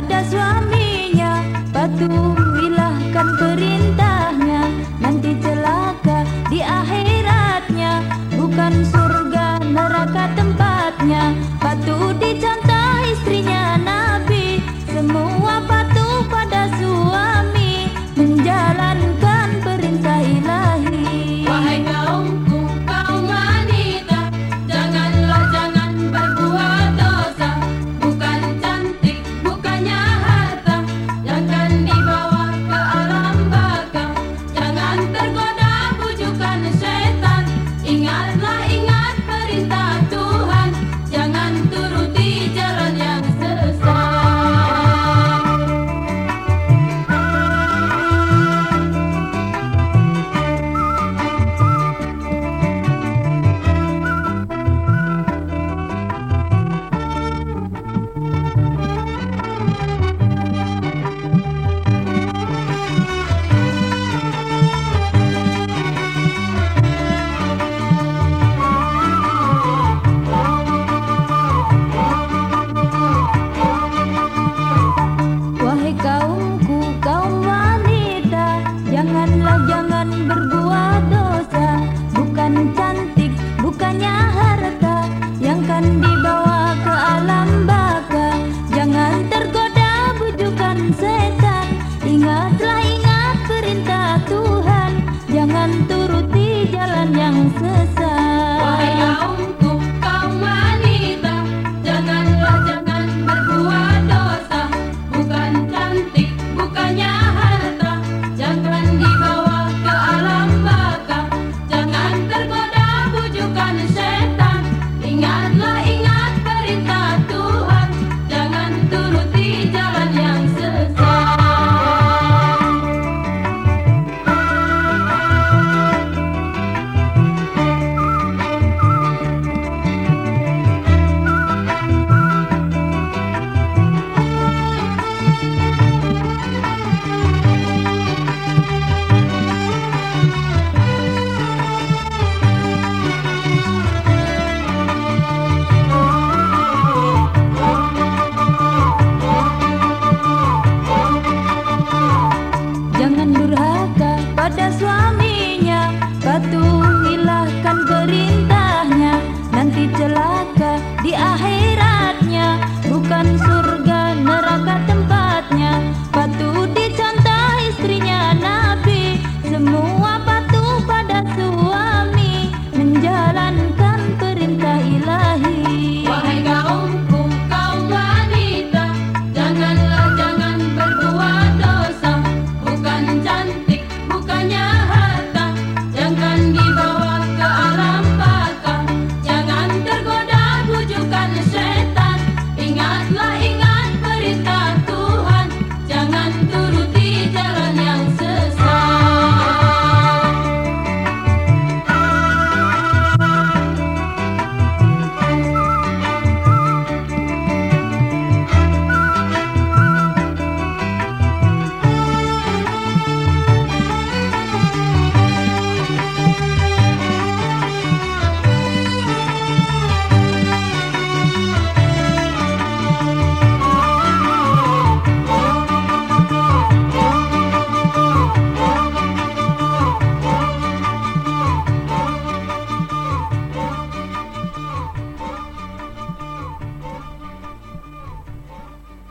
does